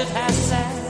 desert has sand.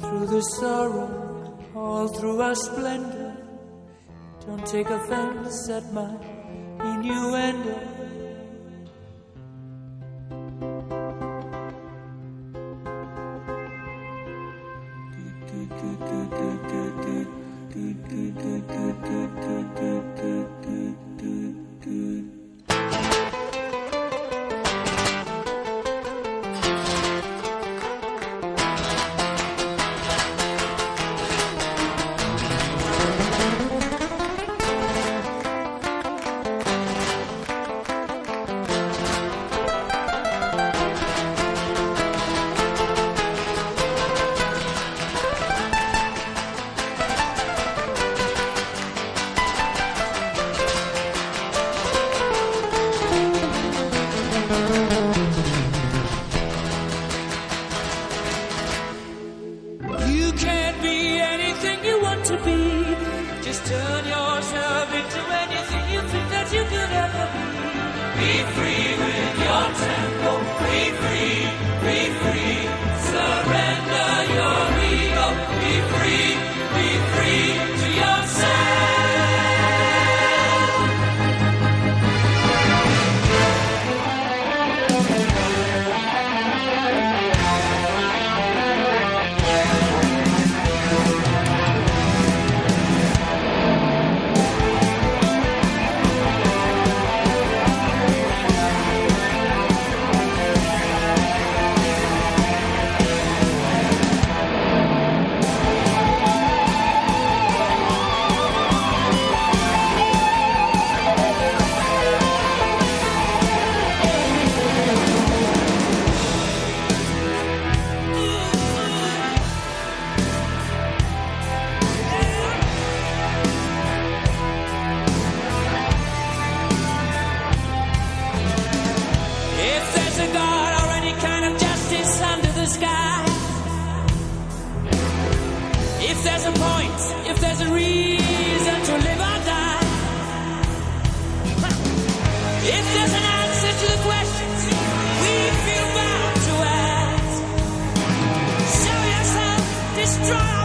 through the sorrow, all through our splendor. Don't take offense at my innuendo. there's a point, if there's a reason to live or die, if there's an answer to the questions we feel bound to ask, show yourself, destroy.